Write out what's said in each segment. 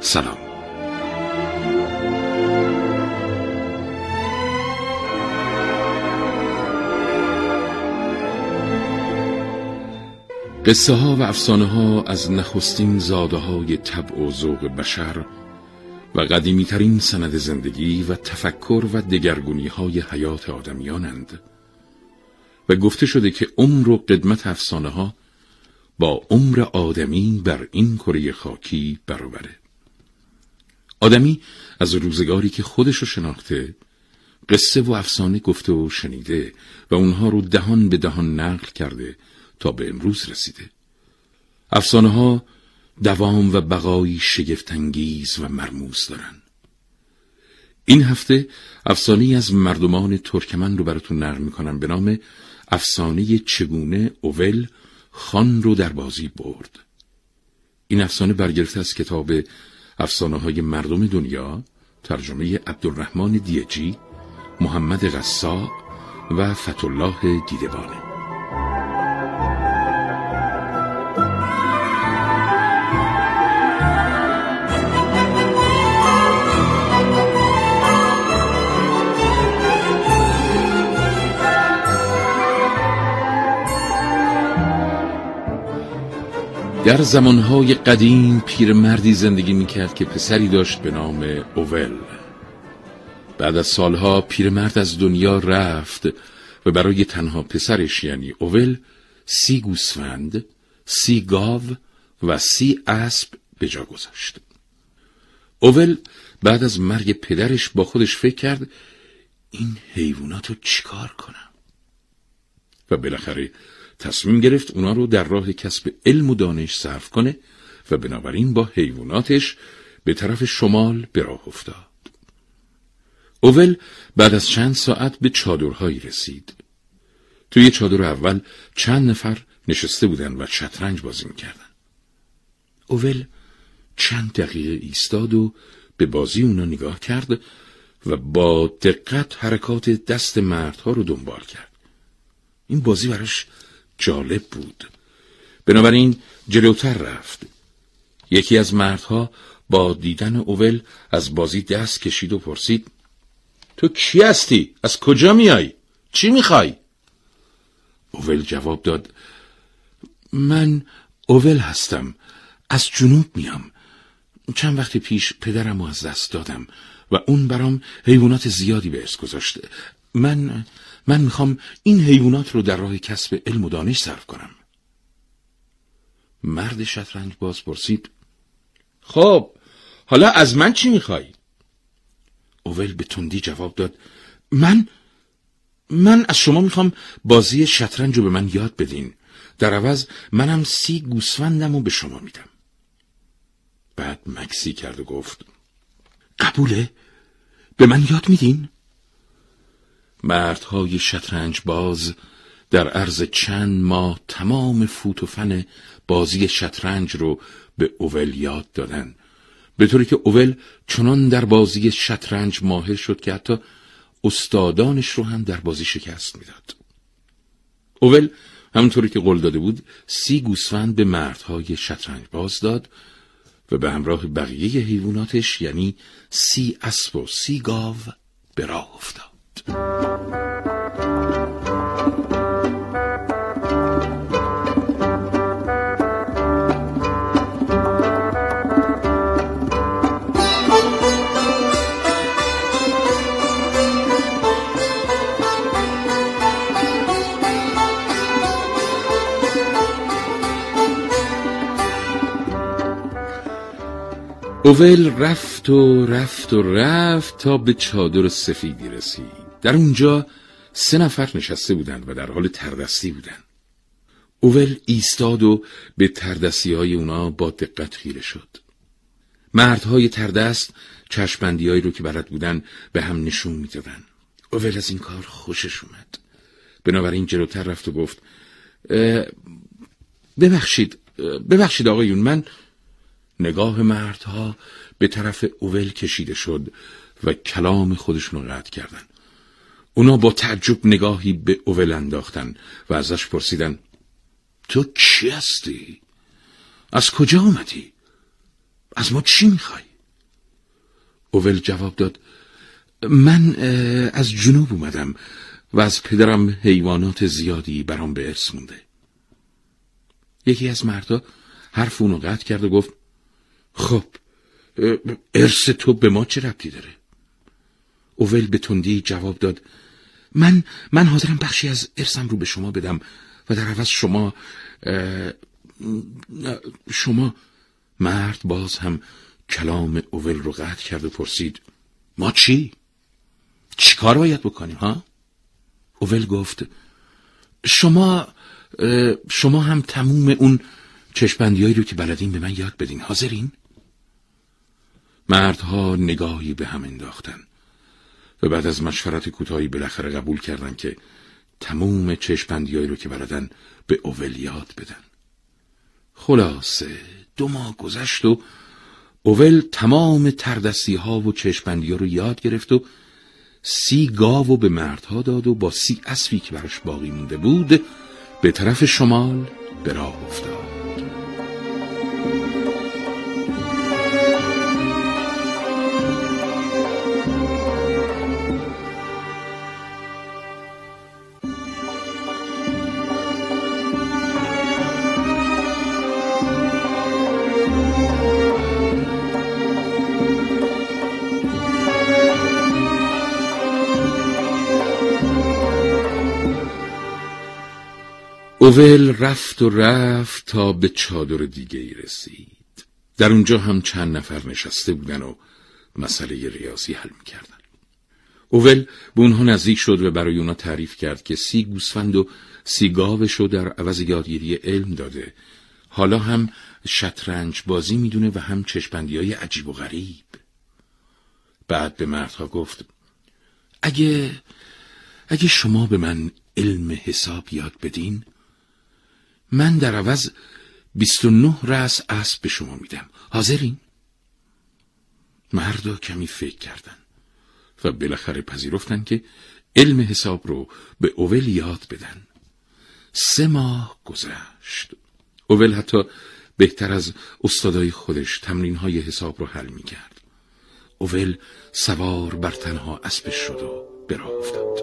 سلام. قصه ها و افسانه ها از نخستین زاده های طبع و ذوق بشر و قدیمی ترین سند زندگی و تفکر و دگرگونی های حیات آدمیانند و گفته شده که عمر و قدمت افسانه ها با عمر آدمی بر این کره خاکی برابره. آدمی از روزگاری که خودشو شناخته قصه و افسانه گفته و شنیده و اونها رو دهان به دهان نقل کرده تا به امروز رسیده. افسانه ها دوام و بقایی شگفتانگیز و مرموز دارن. این هفته افسانه از مردمان ترکمن رو براتون نقل می‌کنم به نام افسانه چگونه اول خان رو در بازی برد. این افسانه برگرفته از کتاب افسانه های مردم دنیا ترجمه عبدالرحمن دیجی محمد غسا و فتولاه دیدبانه. در زمانهای قدیم پیرمردی زندگی می‌کرد که پسری داشت به نام اوول. بعد از سالها پیرمرد از دنیا رفت و برای تنها پسرش یعنی اول سی گوسفند سی گاو و سی اسب به جا گذاشت. اول بعد از مرگ پدرش با خودش فکر کرد این حیوانات رو چیکار کنم؟ و بالاخره تصمیم گرفت اونا رو در راه کسب علم و دانش صرف کنه و بنابراین با حیواناتش به طرف شمال به راه افتاد. اول بعد از چند ساعت به چادرهایی رسید. توی چادر اول چند نفر نشسته بودن و شطرنج بازی می‌کردن. اول چند دقیقه ایستاد و به بازی اونا نگاه کرد و با دقت حرکات دست مردها رو دنبال کرد. این بازی براش جالب بود بنابراین جلوتر رفت یکی از مردها با دیدن اول از بازی دست کشید و پرسید تو کی هستی؟ از کجا میای؟ چی می‌خوای؟ اول جواب داد من اول هستم از جنوب میام چند وقت پیش پدرم از دست دادم و اون برام حیوانات زیادی به ارث گذاشته من من می‌خوام این حیوانات رو در راه کسب علم و دانش صرف کنم مرد شطرنج باز پرسید خب حالا از من چی می‌خوای؟ اول به تندی جواب داد من من از شما می‌خوام بازی شطرنج رو به من یاد بدین در عوض منم سی گوسفندم رو به شما میدم بعد مکسی کرد و گفت قبوله؟ به من یاد میدین؟ مردهای شطرنج باز در عرض چند ماه تمام فوت و فن بازی شطرنج رو به اول یاد دادن. به طوری که اول چنان در بازی شطرنج ماهر شد که حتی استادانش رو هم در بازی شکست می‌داد. اول همونطوری که قول داده بود سی گوسفند به مردهای شطرنج باز داد و به همراه بقیه حیواناتش یعنی سی اسب و سی گاو به راه افتاد. اوول رفت و رفت و رفت تا به چادر سفیدی رسید. در اونجا سه نفر نشسته بودند و در حال تردستی بودند. اول ایستاد و به تردستی های اونا با دقت خیره شد. مردهای تردست چشمندیایی رو که بلد بودن به هم نشون می‌دادن اوول از این کار خوشش اومد بنابراین جلوتر رفت و گفت ببخشید ببخشید آقایون من نگاه مردها به طرف اول کشیده شد و کلام خودشون رو قطع کردن اونا با تعجب نگاهی به اول انداختن و ازش پرسیدن تو کی هستی؟ از کجا آمدی؟ از ما چی می‌خوای؟ اول جواب داد من از جنوب اومدم و از پدرم حیوانات زیادی برام به ارث مونده یکی از مردا حرف اونو قطع کرد و گفت خب ارث تو به ما چه ربطی داره اوول به تندی جواب داد من من حاضرم بخشی از ارثم رو به شما بدم و در عوض شما شما مرد باز هم کلام اول رو قطع کرد و پرسید ما چی؟ چی کار باید بکنیم ها؟ اول گفت شما شما هم تموم اون چشپندیایی رو که بلدین به من یاد بدین حاضرین؟ مردها نگاهی به هم انداختن و بعد از مشورت کوتاهی بالاخره قبول کردن که تموم چشپندیایی رو که بلدن به اول یاد بدن. خلاصه دو ماه گذشت و اول تمام تردستی ها و چشپندی ها رو یاد گرفت و سی گاو و به مردها داد و با سی اسبی که براش باقی مونده بود به طرف شمال به راه افتاد. اوول رفت و رفت تا به چادر دیگه ای رسید. در اونجا هم چند نفر نشسته بودن و مسئله ریاضی حل می‌کردن. اوول به اونها نزدیک شد و برای اونا تعریف کرد که سی گوسفند و سی گاوش رو در عوض یادگیری علم داده. حالا هم شطرنج بازی می‌دونه و هم چشپندی های عجیب و غریب. بعد به مردها گفت اگه اگه شما به من علم حساب یاد بدین من در عوض بیست و نه رأس اسب به شما میدم. حاضرین؟ مردا کمی فکر کردن و بالاخره پذیرفتن که علم حساب رو به اول یاد بدن. سه ماه گذشت. اول حتی بهتر از استادای خودش تمرین های حساب رو حل می کرد اول سوار بر تنها اسبش شد و براه افتاد.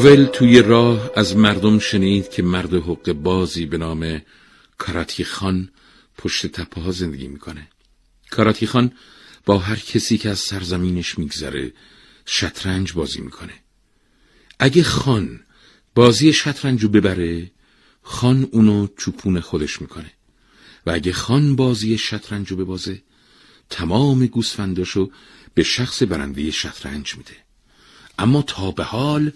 اوول توی راه از مردم شنید که مرد حق بازی به نام کاراتی خان پشت تپه ها زندگی می‌کنه. کاراتی خان با هر کسی که از سرزمینش میگذره شطرنج بازی می‌کنه. اگه خان بازی شطرنجو ببره خان اونو چوپون خودش می‌کنه. و اگه خان بازی شطرنجو ببازه تمام گوسفنداشو به شخص برنده شطرنج میده. اما تا به حال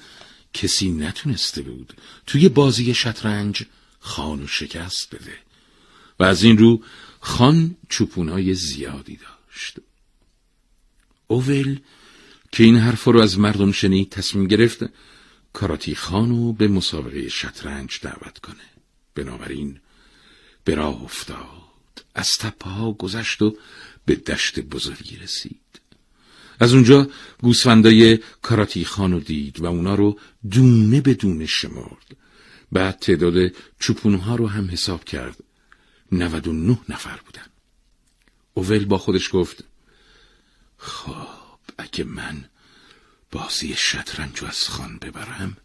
کسی نتونسته بود توی بازی شطرنج خان و شکست بده و از این رو خان چوپونای زیادی داشت. اوول که این حرف رو از مردم شنید تصمیم گرفت کاراتی خانو به مسابقه شطرنج دعوت کنه. بنابراین به راه افتاد. از تپه ها گذشت و به دشت بزرگی رسید. از اونجا گوسفندای کاراتی خانو دید و اونا رو دونه به دونه شمرد. بعد تعداد چوپونها رو هم حساب کرد. 99 نفر بودن. اوول با خودش گفت خب اگه من بازی شطرنج از خان ببرم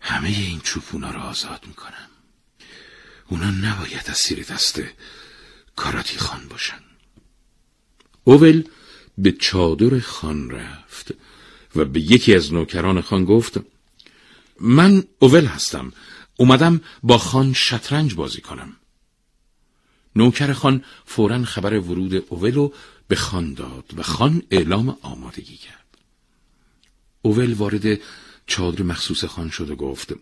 همه این چوپونا رو آزاد می‌کنم. اونا نباید اسیر دست کاراتی خان باشن. اوول به چادر خان رفت و به یکی از نوکران خان گفت من اول هستم. اومدم با خان شطرنج بازی کنم. نوکر خان فورا خبر ورود اول رو به خان داد و خان اعلام آمادگی کرد. اول وارد چادر مخصوص خان شد و گفت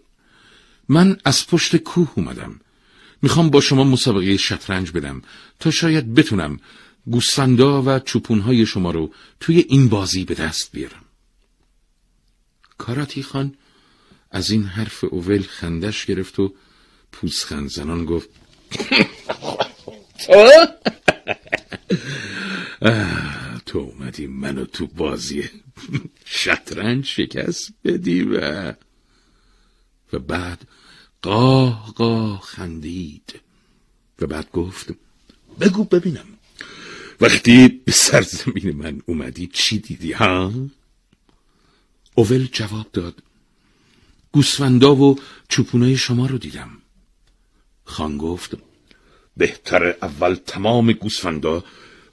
من از پشت کوه اومدم. می‌خوام با شما مسابقه شطرنج بدم تا شاید بتونم گوسفندا و چوپونهای شما رو توی این بازی به دست بیارم. کاراتی خان از این حرف اول خندش گرفت و پوزخند زنان گفت تو؟ تو اومدی منو تو بازی شطرنج شکست بدی و و بعد قاه قاه خندید و بعد گفت بگو ببینم. وقتی به سرزمین من اومدی چی دیدی؟ ها؟ اول جواب داد گوسفندا و چوپونای شما رو دیدم. خان گفت بهتر اول تمام گوسفندا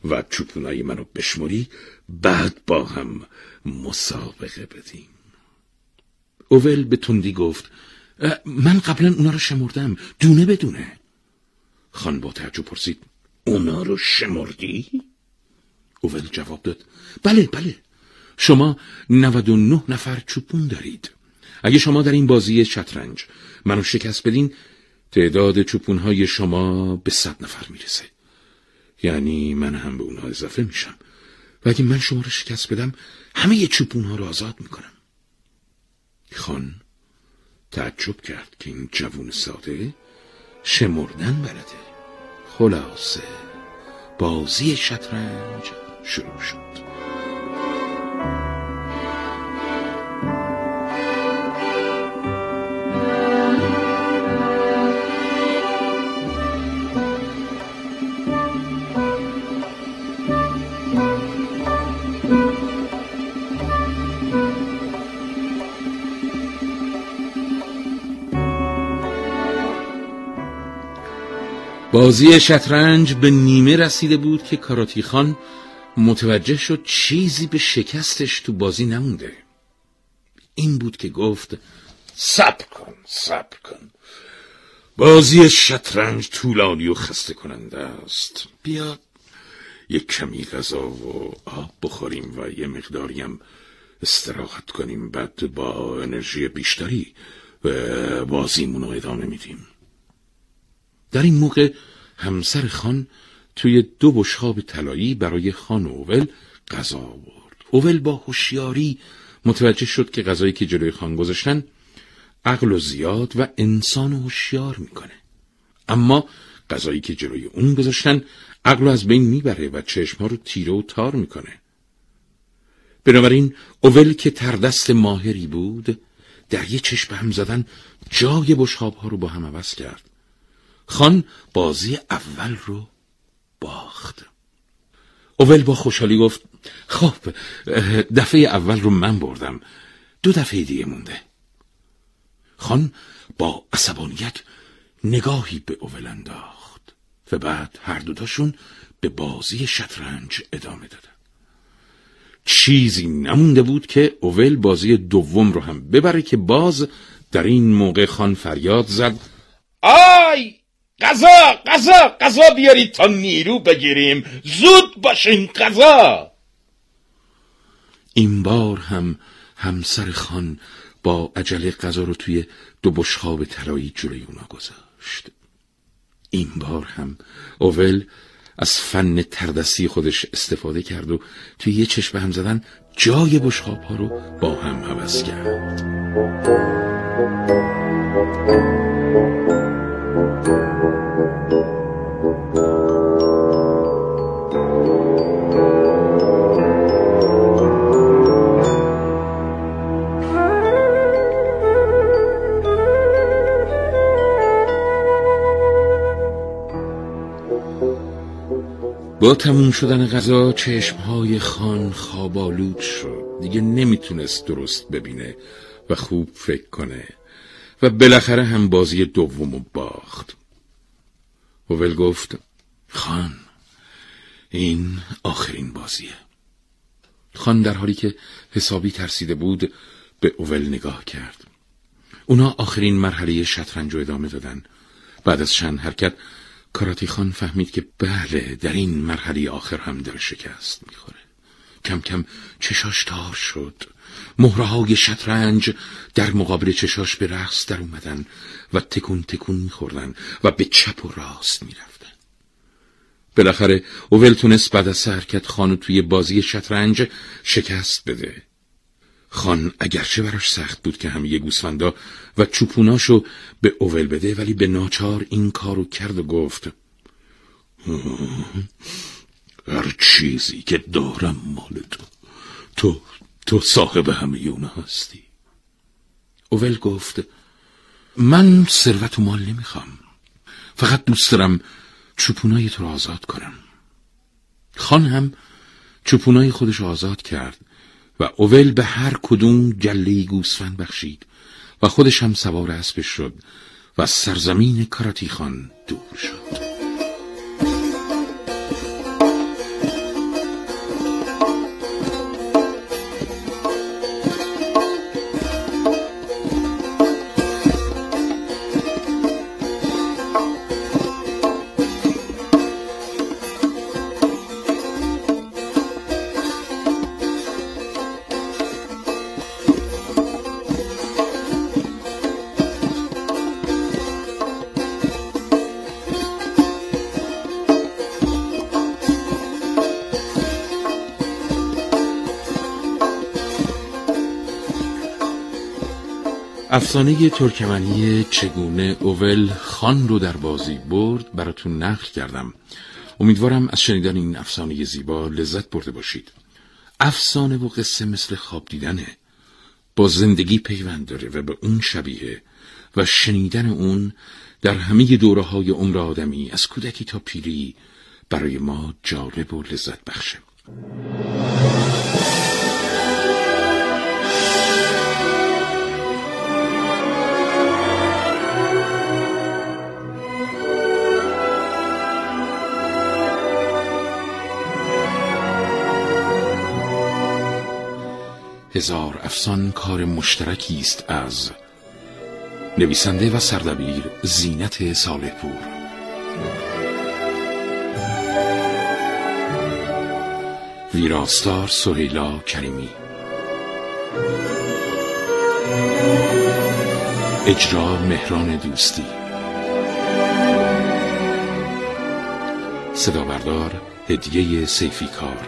و چوپونای منو بشمری بعد با هم مسابقه بدیم. اول به تندی گفت من قبلا اونا رو شمردم دونه بدونه خان با تعجب پرسید اونا رو شمردی؟ اول جواب داد. بله بله. شما 99 نفر چوپون دارید. اگه شما در این بازی شطرنج منو شکست بدین تعداد چوپونهای شما به صد نفر می‌رسه. یعنی من هم به اونها اضافه میشم. و اگه من شما رو شکست بدم همه چوپونها رو آزاد می‌کنم. خان تعجب کرد که این جوون ساده شمردن بلده. خلاصه. بازی شطرنج شروع شد. بازی شطرنج به نیمه رسیده بود که کاراتی خان متوجه شد چیزی به شکستش تو بازی نمونده. این بود که گفت صبر کن صبر کن. بازی شطرنج طولانی و خسته کننده است. بیا یک کمی غذا و آب بخوریم و یه مقداریم استراحت کنیم بعد با انرژی بیشتری بازیمون رو ادامه میدیم. در این موقع همسر خان توی دو بشخاب طلایی برای خان اول غذا آورد. اول با هوشیاری متوجه شد که غذایی که جلوی خان گذاشتن عقل و زیاد و انسان هوشیار می‌کنه. اما غذایی که جلوی اون گذاشتن عقل از بین می‌بره و چشمها رو تیره و تار می‌کنه. بنابراین اول که تردست ماهری بود در یه چشم هم زدن جای بشخاب ها رو با هم عوض کرد. خان بازی اول رو باخت. اول با خوشحالی گفت خب دفعه اول رو من بردم. دو دفعه دیگه مونده. خان با عصبانیت نگاهی به اول انداخت و بعد هر دوتاشون به بازی شطرنج ادامه دادن. چیزی نمونده بود که اول بازی دوم رو هم ببره که باز در این موقع خان فریاد زد آی! غذا غذا غذا بیارید تا نیرو بگیریم. زود باشین غذا این بار هم همسر خان با عجله غذا رو توی دو بشخاب طلایی جلوی اونا گذاشت. این بار هم اول از فن تردستی خودش استفاده کرد و توی یه چشم هم زدن جای بشخاب ها رو با هم عوض کرد. با تموم شدن غذا چشمهای خان خوابالود شد. دیگه نمی‌تونست درست ببینه و خوب فکر کنه. و بالاخره هم بازی دومو باخت. اوول گفت خان این آخرین بازیه. خان در حالی که حسابی ترسیده بود به اول نگاه کرد. اونا آخرین مرحله شطرنج رو ادامه دادن. بعد از چند حرکت کاراتی خان فهمید که بله در این مرحله آخر هم در شکست می‌خوره. کم کم چشاش تار شد. مهرهای شطرنج در مقابل چشاش به رقص در اومدن و تکون تکون میخوردن و به چپ و راست می‌رفتن. بالاخره اوول تونست بعد از حرکت خانو توی بازی شطرنج شکست بده. خان اگرچه براش سخت بود که همه گوسفندا و چوپوناشو به اول بده ولی به ناچار این کارو کرد و گفت هر چیزی که دارم مال تو تو تو صاحب همه اونا هستی. اول گفت من ثروت و مال نمی‌خوام فقط دوست دارم چوپونای تو رو آزاد کنم. خان هم چوپونای خودش آزاد کرد. و اول به هر کدوم گله گوسفند بخشید و خودش هم سوار اسبش شد و سرزمین کاراتی خان دور شد. افسانه ترکمنی چگونه اول خان رو در بازی برد براتون نقل کردم. امیدوارم از شنیدن این افسانه زیبا لذت برده باشید. افسانه و قصه مثل خواب دیدنه. با زندگی پیوند داره و به اون شبیه و شنیدن اون در همه دوره های عمر آدمی از کودکی تا پیری برای ما جالب و لذت بخشه. هزار افسان کار مشترکی است از نویسنده و سردبیر زینت صالح پور ویراستار سهیلا کریمی. اجرا مهران دوستی. صدا بردار هدیه سیفی کار.